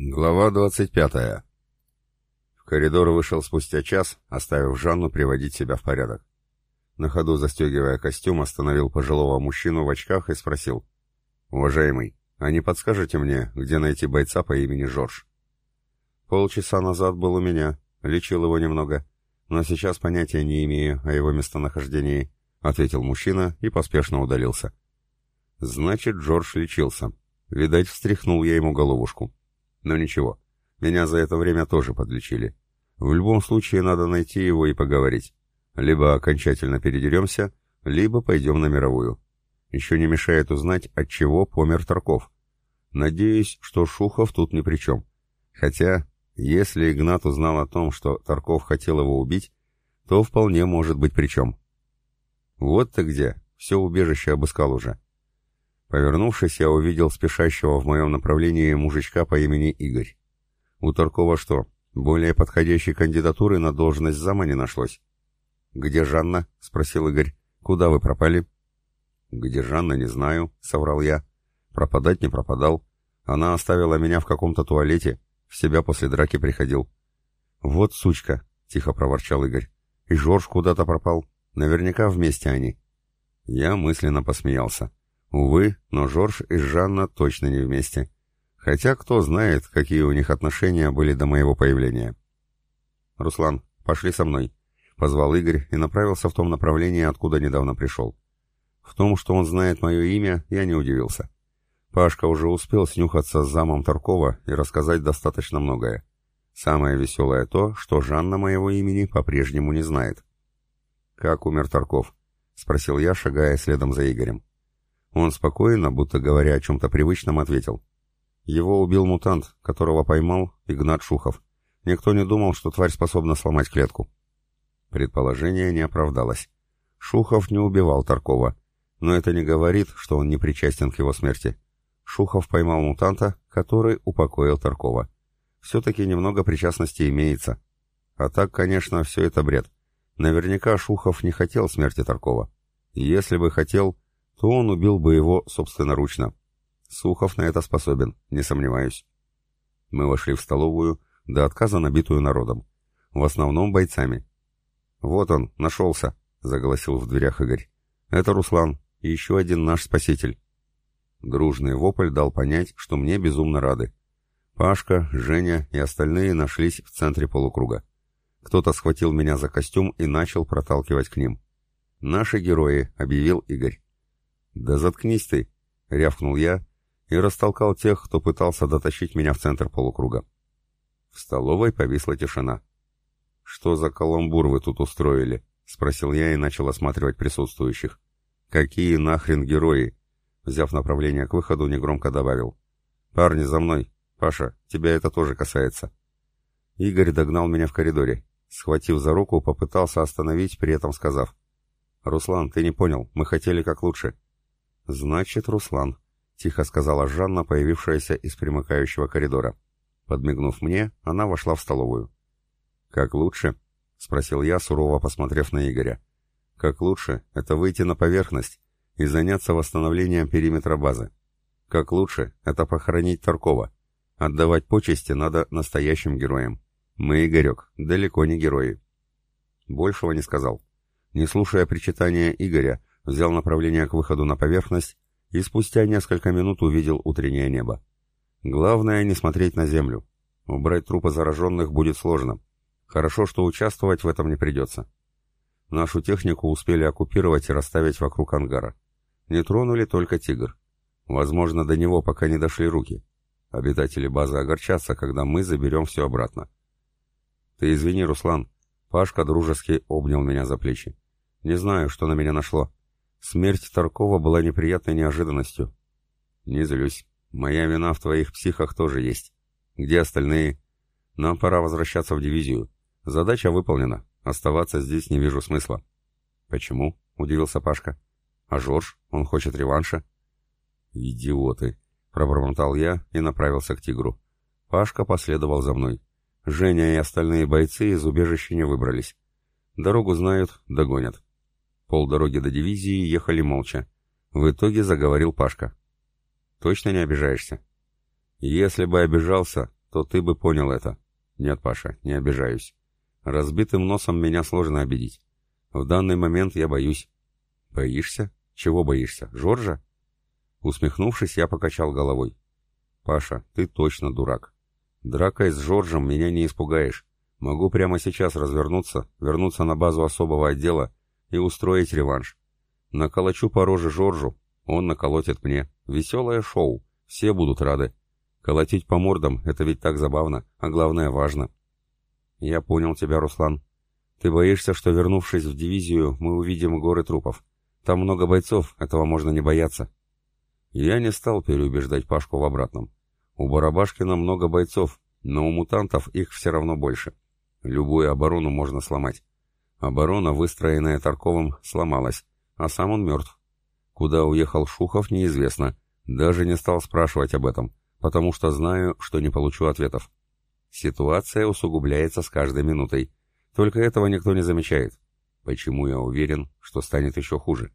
Глава 25. В коридор вышел спустя час, оставив Жанну приводить себя в порядок. На ходу застегивая костюм, остановил пожилого мужчину в очках и спросил. «Уважаемый, а не подскажете мне, где найти бойца по имени Жорж?» «Полчаса назад был у меня, лечил его немного, но сейчас понятия не имею о его местонахождении», — ответил мужчина и поспешно удалился. «Значит, Джордж лечился. Видать, встряхнул я ему головушку». Но ничего, меня за это время тоже подлечили. В любом случае надо найти его и поговорить. Либо окончательно передеремся, либо пойдем на мировую. Еще не мешает узнать, от чего помер Тарков. Надеюсь, что Шухов тут ни при чем. Хотя, если Игнат узнал о том, что Тарков хотел его убить, то вполне может быть при чем. Вот ты где, все убежище обыскал уже. Повернувшись, я увидел спешащего в моем направлении мужичка по имени Игорь. У Таркова что, более подходящей кандидатуры на должность зама не нашлось? «Где Жанна?» — спросил Игорь. «Куда вы пропали?» «Где Жанна, не знаю», — соврал я. «Пропадать не пропадал. Она оставила меня в каком-то туалете, в себя после драки приходил». «Вот сучка», — тихо проворчал Игорь. «И Жорж куда-то пропал. Наверняка вместе они». Я мысленно посмеялся. Увы, но Жорж и Жанна точно не вместе. Хотя кто знает, какие у них отношения были до моего появления. «Руслан, пошли со мной», — позвал Игорь и направился в том направлении, откуда недавно пришел. В том, что он знает мое имя, я не удивился. Пашка уже успел снюхаться с замом Таркова и рассказать достаточно многое. Самое веселое то, что Жанна моего имени по-прежнему не знает. «Как умер Тарков?» — спросил я, шагая следом за Игорем. Он спокойно, будто говоря о чем-то привычном, ответил. Его убил мутант, которого поймал Игнат Шухов. Никто не думал, что тварь способна сломать клетку. Предположение не оправдалось. Шухов не убивал Таркова, но это не говорит, что он не причастен к его смерти. Шухов поймал мутанта, который упокоил Таркова. Все-таки немного причастности имеется. А так, конечно, все это бред. Наверняка Шухов не хотел смерти Таркова. Если бы хотел, то он убил бы его собственноручно. Сухов на это способен, не сомневаюсь. Мы вошли в столовую, до отказа набитую народом. В основном бойцами. «Вот он, нашелся», — заголосил в дверях Игорь. «Это Руслан, и еще один наш спаситель». Дружный вопль дал понять, что мне безумно рады. Пашка, Женя и остальные нашлись в центре полукруга. Кто-то схватил меня за костюм и начал проталкивать к ним. «Наши герои», — объявил Игорь. «Да заткнись ты!» — рявкнул я и растолкал тех, кто пытался дотащить меня в центр полукруга. В столовой повисла тишина. «Что за каламбур вы тут устроили?» — спросил я и начал осматривать присутствующих. «Какие нахрен герои?» Взяв направление к выходу, негромко добавил. «Парни, за мной! Паша, тебя это тоже касается!» Игорь догнал меня в коридоре. Схватив за руку, попытался остановить, при этом сказав. «Руслан, ты не понял, мы хотели как лучше. «Значит, Руслан», — тихо сказала Жанна, появившаяся из примыкающего коридора. Подмигнув мне, она вошла в столовую. «Как лучше?» — спросил я, сурово посмотрев на Игоря. «Как лучше — это выйти на поверхность и заняться восстановлением периметра базы. Как лучше — это похоронить Таркова. Отдавать почести надо настоящим героям. Мы, Игорек, далеко не герои». Большего не сказал. Не слушая причитания Игоря, взял направление к выходу на поверхность и спустя несколько минут увидел утреннее небо. Главное не смотреть на землю. Убрать трупы зараженных будет сложно. Хорошо, что участвовать в этом не придется. Нашу технику успели оккупировать и расставить вокруг ангара. Не тронули только «Тигр». Возможно, до него пока не дошли руки. Обитатели базы огорчатся, когда мы заберем все обратно. «Ты извини, Руслан». Пашка дружески обнял меня за плечи. «Не знаю, что на меня нашло. Смерть Таркова была неприятной неожиданностью. Не злюсь. Моя вина в твоих психах тоже есть. Где остальные? Нам пора возвращаться в дивизию. Задача выполнена. Оставаться здесь не вижу смысла. Почему? Удивился Пашка. А Жорж? Он хочет реванша? Идиоты! Пробормотал я и направился к тигру. Пашка последовал за мной. Женя и остальные бойцы из убежища не выбрались. Дорогу знают, догонят. Полдороги до дивизии ехали молча. В итоге заговорил Пашка. «Точно не обижаешься?» «Если бы обижался, то ты бы понял это. Нет, Паша, не обижаюсь. Разбитым носом меня сложно обидеть. В данный момент я боюсь. Боишься? Чего боишься? Жоржа? Усмехнувшись, я покачал головой. Паша, ты точно дурак. Дракой с Жоржем меня не испугаешь. Могу прямо сейчас развернуться, вернуться на базу особого отдела и устроить реванш. Наколочу по роже Жоржу, он наколотит мне. Веселое шоу, все будут рады. Колотить по мордам — это ведь так забавно, а главное важно. Я понял тебя, Руслан. Ты боишься, что, вернувшись в дивизию, мы увидим горы трупов. Там много бойцов, этого можно не бояться. Я не стал переубеждать Пашку в обратном. У Барабашкина много бойцов, но у мутантов их все равно больше. Любую оборону можно сломать. Оборона, выстроенная Тарковым, сломалась, а сам он мертв. Куда уехал Шухов, неизвестно. Даже не стал спрашивать об этом, потому что знаю, что не получу ответов. Ситуация усугубляется с каждой минутой. Только этого никто не замечает. Почему я уверен, что станет еще хуже?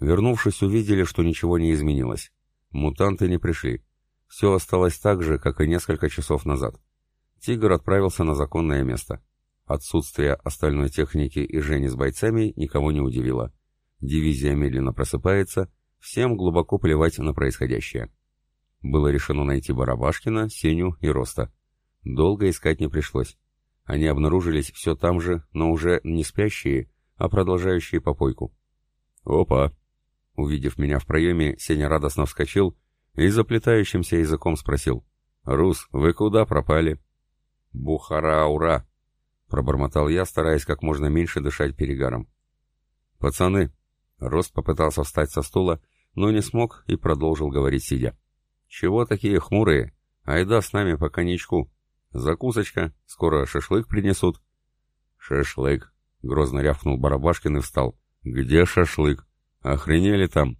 Вернувшись, увидели, что ничего не изменилось. Мутанты не пришли. Все осталось так же, как и несколько часов назад. Тигр отправился на законное место. Отсутствие остальной техники и Жени с бойцами никого не удивило. Дивизия медленно просыпается, всем глубоко плевать на происходящее. Было решено найти Барабашкина, Сеню и Роста. Долго искать не пришлось. Они обнаружились все там же, но уже не спящие, а продолжающие попойку. «Опа!» Увидев меня в проеме, Сеня радостно вскочил и заплетающимся языком спросил. «Рус, вы куда пропали?» «Бухара, ура!» Пробормотал я, стараясь как можно меньше дышать перегаром. «Пацаны!» Рост попытался встать со стула, но не смог и продолжил говорить сидя. «Чего такие хмурые? Айда с нами по коньячку. Закусочка, скоро шашлык принесут». «Шашлык», — грозно рявкнул Барабашкин и встал. «Где шашлык? Охренели там?»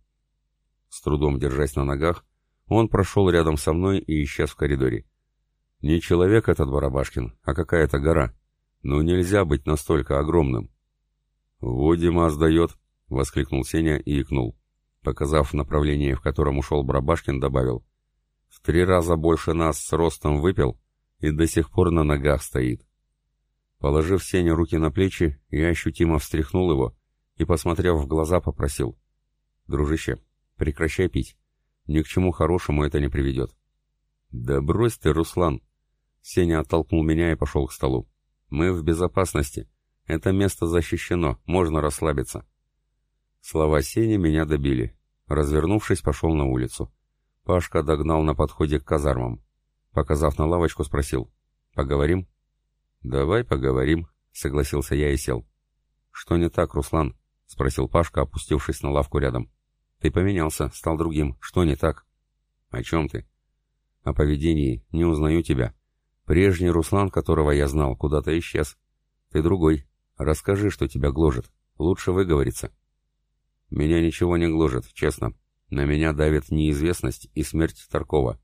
С трудом держась на ногах, он прошел рядом со мной и исчез в коридоре. Не человек этот Барабашкин, а какая-то гора. Но нельзя быть настолько огромным. «Во Димас дает!» — воскликнул Сеня и икнул. Показав направление, в котором ушел Барабашкин, добавил. В три раза больше нас с ростом выпил и до сих пор на ногах стоит. Положив Сене руки на плечи, я ощутимо встряхнул его и, посмотрев в глаза, попросил. «Дружище, прекращай пить. Ни к чему хорошему это не приведет». «Да брось ты, Руслан!» Сеня оттолкнул меня и пошел к столу. «Мы в безопасности. Это место защищено, можно расслабиться». Слова Сени меня добили. Развернувшись, пошел на улицу. Пашка догнал на подходе к казармам. Показав на лавочку, спросил. «Поговорим?» «Давай поговорим», — согласился я и сел. «Что не так, Руслан?» — спросил Пашка, опустившись на лавку рядом. «Ты поменялся, стал другим. Что не так?» «О чем ты?» «О поведении. Не узнаю тебя. Прежний Руслан, которого я знал, куда-то исчез. Ты другой. Расскажи, что тебя гложет. Лучше выговориться». «Меня ничего не гложет, честно. На меня давит неизвестность и смерть Таркова.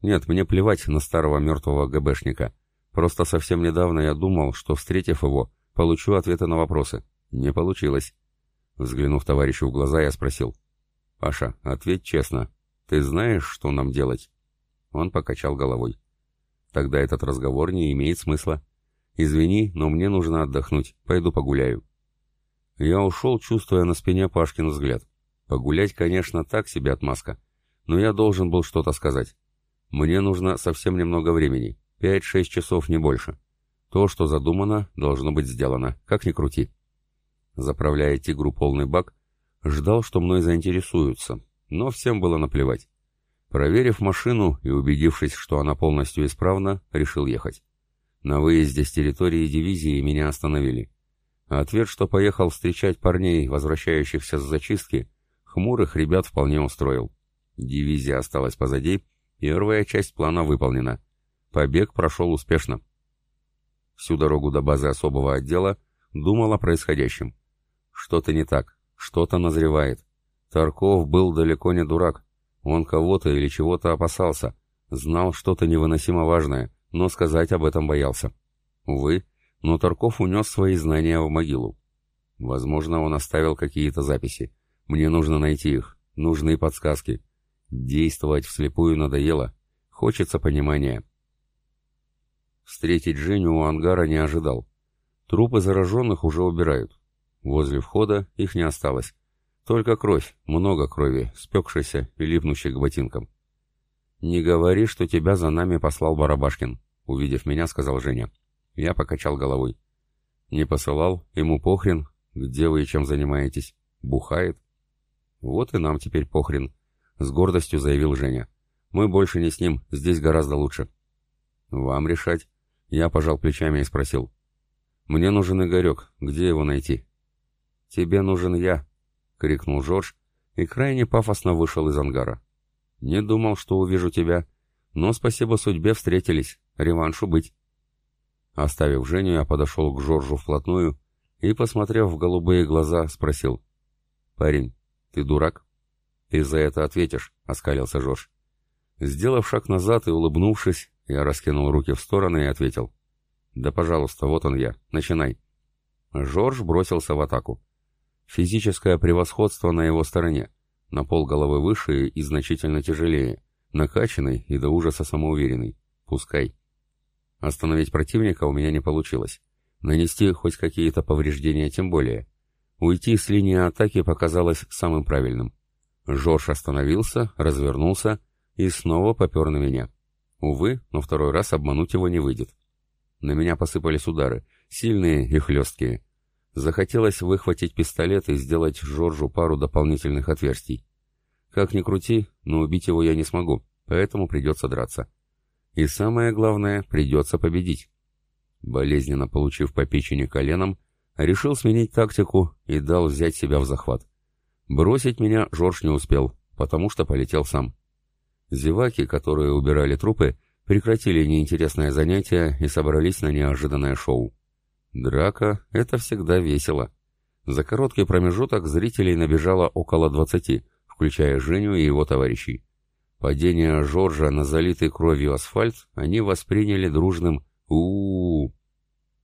Нет, мне плевать на старого мертвого ГБшника. Просто совсем недавно я думал, что, встретив его, получу ответы на вопросы. Не получилось. Взглянув товарищу в глаза, я спросил. «Паша, ответь честно. Ты знаешь, что нам делать?» Он покачал головой. «Тогда этот разговор не имеет смысла. Извини, но мне нужно отдохнуть. Пойду погуляю». Я ушел, чувствуя на спине Пашкин взгляд. Погулять, конечно, так себе отмазка, но я должен был что-то сказать. Мне нужно совсем немного времени, 5-6 часов, не больше. То, что задумано, должно быть сделано, как ни крути. Заправляя тигру полный бак, ждал, что мной заинтересуются, но всем было наплевать. Проверив машину и убедившись, что она полностью исправна, решил ехать. На выезде с территории дивизии меня остановили. Ответ, что поехал встречать парней, возвращающихся с зачистки, Хмурых ребят вполне устроил. Дивизия осталась позади, первая часть плана выполнена. Побег прошел успешно. Всю дорогу до базы особого отдела думал о происходящем. Что-то не так, что-то назревает. Тарков был далеко не дурак. Он кого-то или чего-то опасался, знал что-то невыносимо важное, но сказать об этом боялся. Увы, но Тарков унес свои знания в могилу. Возможно, он оставил какие-то записи. Мне нужно найти их, нужны подсказки. Действовать вслепую надоело. Хочется понимания. Встретить Женю у ангара не ожидал. Трупы зараженных уже убирают. Возле входа их не осталось. Только кровь, много крови, спекшейся и липнущей к ботинкам. «Не говори, что тебя за нами послал Барабашкин», — увидев меня, сказал Женя. Я покачал головой. «Не посылал, ему похрен. Где вы и чем занимаетесь? Бухает?» «Вот и нам теперь похрен», — с гордостью заявил Женя. «Мы больше не с ним, здесь гораздо лучше». «Вам решать». Я пожал плечами и спросил. «Мне нужен Игорек. Где его найти?» «Тебе нужен я», — крикнул Жорж и крайне пафосно вышел из ангара. «Не думал, что увижу тебя, но спасибо судьбе встретились. Реваншу быть». Оставив Женю, я подошел к Жоржу вплотную и, посмотрев в голубые глаза, спросил. «Парень, ты дурак?» «Ты за это ответишь», — оскалился Жорж. Сделав шаг назад и улыбнувшись, я раскинул руки в стороны и ответил. «Да, пожалуйста, вот он я. Начинай». Жорж бросился в атаку. Физическое превосходство на его стороне. На пол головы выше и значительно тяжелее. Накачанный и до ужаса самоуверенный. Пускай. Остановить противника у меня не получилось. Нанести хоть какие-то повреждения тем более. Уйти с линии атаки показалось самым правильным. Жорж остановился, развернулся и снова попер на меня. Увы, но второй раз обмануть его не выйдет. На меня посыпались удары, сильные и хлесткие. Захотелось выхватить пистолет и сделать Жоржу пару дополнительных отверстий. Как ни крути, но убить его я не смогу, поэтому придется драться. И самое главное, придется победить. Болезненно получив по печени коленом, решил сменить тактику и дал взять себя в захват. Бросить меня Жорж не успел, потому что полетел сам. Зеваки, которые убирали трупы, прекратили неинтересное занятие и собрались на неожиданное шоу. Драка — это всегда весело. За короткий промежуток зрителей набежало около двадцати, включая Женю и его товарищей. Падение Жоржа на залитый кровью асфальт они восприняли дружным у, -у, -у,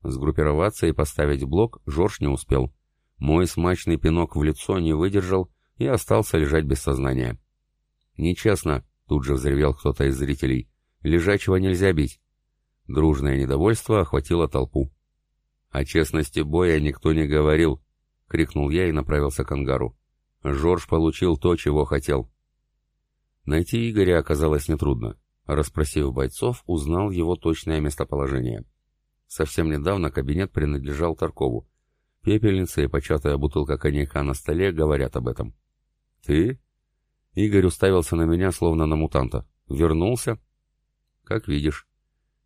Сгруппироваться и поставить блок Жорж не успел. Мой смачный пинок в лицо не выдержал и остался лежать без сознания. «Нечестно!» — тут же взревел кто-то из зрителей. Лежачего нельзя бить. Дружное недовольство охватило толпу. О честности боя никто не говорил, крикнул я и направился к ангару. Жорж получил то, чего хотел. Найти Игоря оказалось нетрудно. Распросив бойцов, узнал его точное местоположение. Совсем недавно кабинет принадлежал Таркову. Пепельница и початая бутылка коньяка на столе говорят об этом. «Ты?» Игорь уставился на меня, словно на мутанта. «Вернулся?» «Как видишь».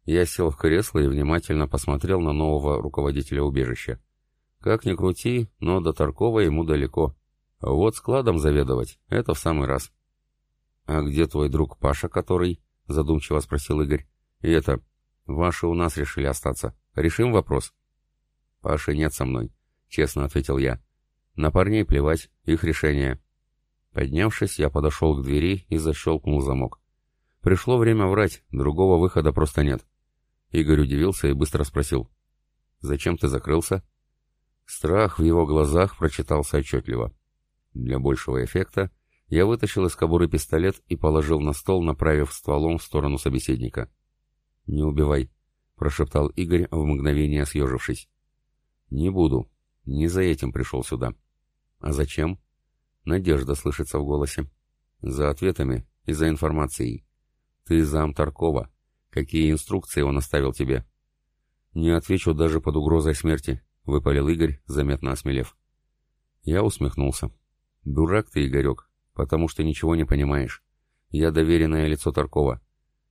Я сел в кресло и внимательно посмотрел на нового руководителя убежища. Как ни крути, но до Таркова ему далеко. Вот складом заведовать — это в самый раз. «А где твой друг Паша, который?» — задумчиво спросил Игорь. «И это... Ваши у нас решили остаться. Решим вопрос?» «Паши нет со мной», — честно ответил я. «На парней плевать, их решение». Поднявшись, я подошел к двери и защелкнул замок. Пришло время врать, другого выхода просто нет. Игорь удивился и быстро спросил. «Зачем ты закрылся?» Страх в его глазах прочитался отчетливо. Для большего эффекта я вытащил из кобуры пистолет и положил на стол, направив стволом в сторону собеседника. «Не убивай», — прошептал Игорь, в мгновение съежившись. «Не буду. Не за этим пришел сюда». «А зачем?» Надежда слышится в голосе. «За ответами и за информацией. «Ты зам Таркова. Какие инструкции он оставил тебе?» «Не отвечу даже под угрозой смерти», — выпалил Игорь, заметно осмелев. Я усмехнулся. «Дурак ты, Игорек, потому что ничего не понимаешь. Я доверенное лицо Таркова.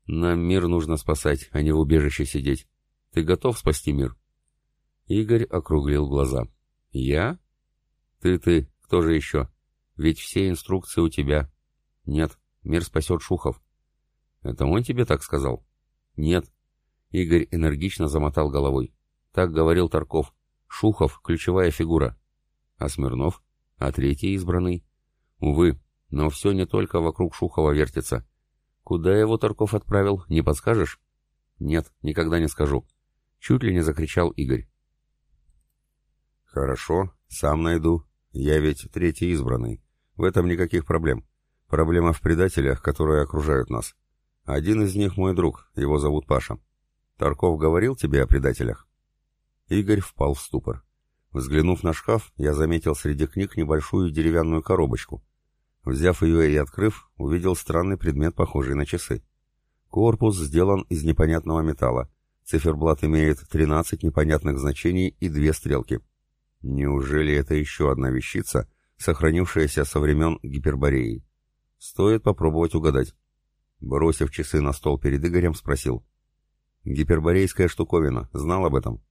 Нам мир нужно спасать, а не в убежище сидеть. Ты готов спасти мир?» Игорь округлил глаза. «Я? Ты-ты, кто же еще? Ведь все инструкции у тебя». «Нет, мир спасет Шухов. «Это он тебе так сказал?» «Нет». Игорь энергично замотал головой. «Так говорил Тарков. Шухов — ключевая фигура. А Смирнов? А третий избранный? Увы, но все не только вокруг Шухова вертится. Куда его Тарков отправил, не подскажешь?» «Нет, никогда не скажу». Чуть ли не закричал Игорь. «Хорошо, сам найду. Я ведь третий избранный. В этом никаких проблем. Проблема в предателях, которые окружают нас. Один из них мой друг, его зовут Паша. Тарков говорил тебе о предателях?» Игорь впал в ступор. Взглянув на шкаф, я заметил среди книг небольшую деревянную коробочку. Взяв ее и открыв, увидел странный предмет, похожий на часы. Корпус сделан из непонятного металла. Циферблат имеет 13 непонятных значений и две стрелки. Неужели это еще одна вещица, сохранившаяся со времен Гипербореи? Стоит попробовать угадать. Бросив часы на стол перед Игорем, спросил. «Гиперборейская штуковина. Знал об этом?»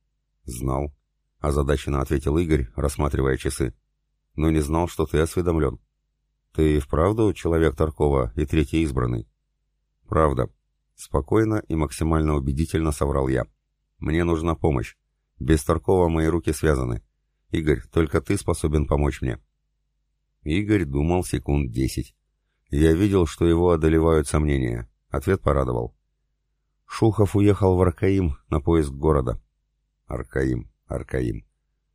«Знал», — озадаченно ответил Игорь, рассматривая часы. «Но не знал, что ты осведомлен». «Ты вправду человек Таркова и третий избранный?» «Правда», — спокойно и максимально убедительно соврал я. «Мне нужна помощь. Без Таркова мои руки связаны. Игорь, только ты способен помочь мне». Игорь думал секунд десять. Я видел, что его одолевают сомнения. Ответ порадовал. Шухов уехал в Аркаим на поиск города. Аркаим, Аркаим.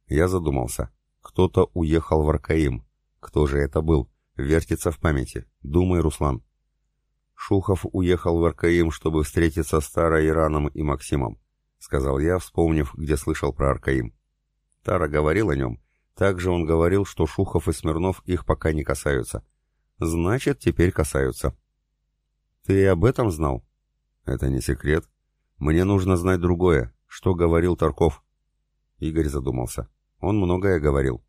Я задумался. Кто-то уехал в Аркаим. Кто же это был? Вертится в памяти. Думай, Руслан. Шухов уехал в Аркаим, чтобы встретиться с Тарой, Ираном и Максимом, сказал я, вспомнив, где слышал про Аркаим. Тара говорил о нем. Также он говорил, что Шухов и Смирнов их пока не касаются. Значит, теперь касаются. Ты об этом знал? Это не секрет. Мне нужно знать другое. Что говорил Тарков? Игорь задумался. Он многое говорил.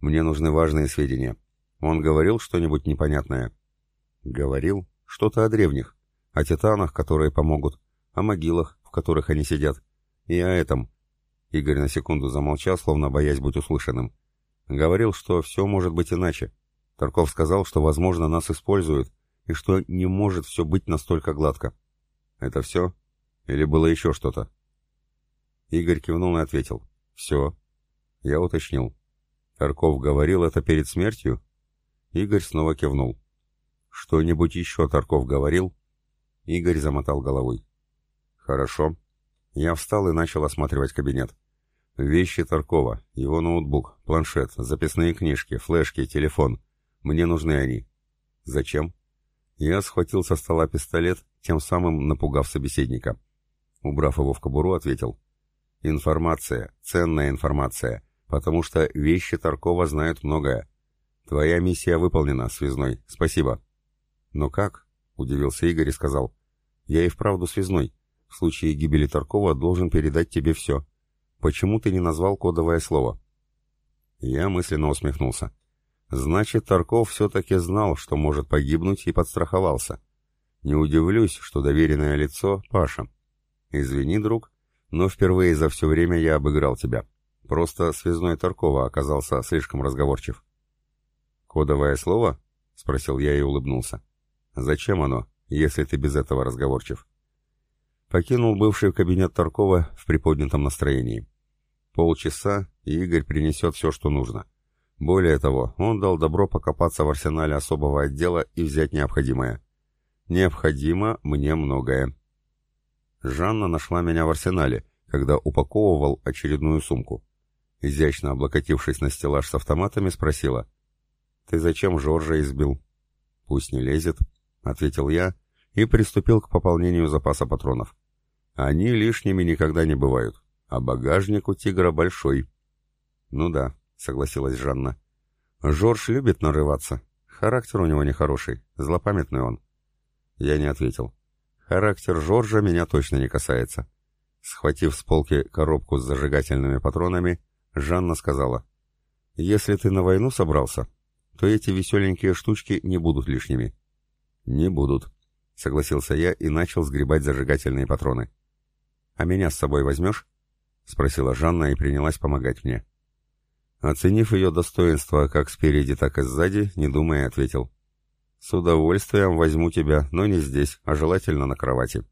Мне нужны важные сведения. Он говорил что-нибудь непонятное? Говорил что-то о древних, о титанах, которые помогут, о могилах, в которых они сидят, и о этом. Игорь на секунду замолчал, словно боясь быть услышанным. Говорил, что все может быть иначе. Тарков сказал, что, возможно, нас используют, и что не может все быть настолько гладко. «Это все? Или было еще что-то?» Игорь кивнул и ответил. «Все». Я уточнил. «Тарков говорил это перед смертью?» Игорь снова кивнул. «Что-нибудь еще Тарков говорил?» Игорь замотал головой. «Хорошо». Я встал и начал осматривать кабинет. Вещи Таркова, его ноутбук, планшет, записные книжки, флешки, телефон. Мне нужны они. Зачем? Я схватил со стола пистолет, тем самым напугав собеседника. Убрав его в кобуру, ответил. «Информация, ценная информация, потому что вещи Таркова знают многое. Твоя миссия выполнена, связной, спасибо». «Но как?» — удивился Игорь и сказал. «Я и вправду связной. В случае гибели Таркова должен передать тебе все. Почему ты не назвал кодовое слово?» Я мысленно усмехнулся. Значит, Тарков все-таки знал, что может погибнуть, и подстраховался. Не удивлюсь, что доверенное лицо — Паша. Извини, друг, но впервые за все время я обыграл тебя. Просто связной Таркова оказался слишком разговорчив. «Кодовое слово?» — спросил я и улыбнулся. «Зачем оно, если ты без этого разговорчив?» Покинул бывший кабинет Таркова в приподнятом настроении. Полчаса, и Игорь принесет все, что нужно. Более того, он дал добро покопаться в арсенале особого отдела и взять необходимое. Необходимо мне многое. Жанна нашла меня в арсенале, когда упаковывал очередную сумку. Изящно облокотившись на стеллаж с автоматами, спросила. «Ты зачем Жоржа избил?» «Пусть не лезет», — ответил я и приступил к пополнению запаса патронов. «Они лишними никогда не бывают, а багажник у тигра большой». «Ну да, согласилась Жанна. Жорж любит нарываться. Характер у него нехороший, злопамятный он. Я не ответил. Характер Жоржа меня точно не касается. Схватив с полки коробку с зажигательными патронами, Жанна сказала, «Если ты на войну собрался, то эти веселенькие штучки не будут лишними». «Не будут», — согласился я и начал сгребать зажигательные патроны. «А меня с собой возьмешь?» — спросила Жанна и принялась помогать мне. Оценив ее достоинство как спереди, так и сзади, не думая, ответил. «С удовольствием возьму тебя, но не здесь, а желательно на кровати».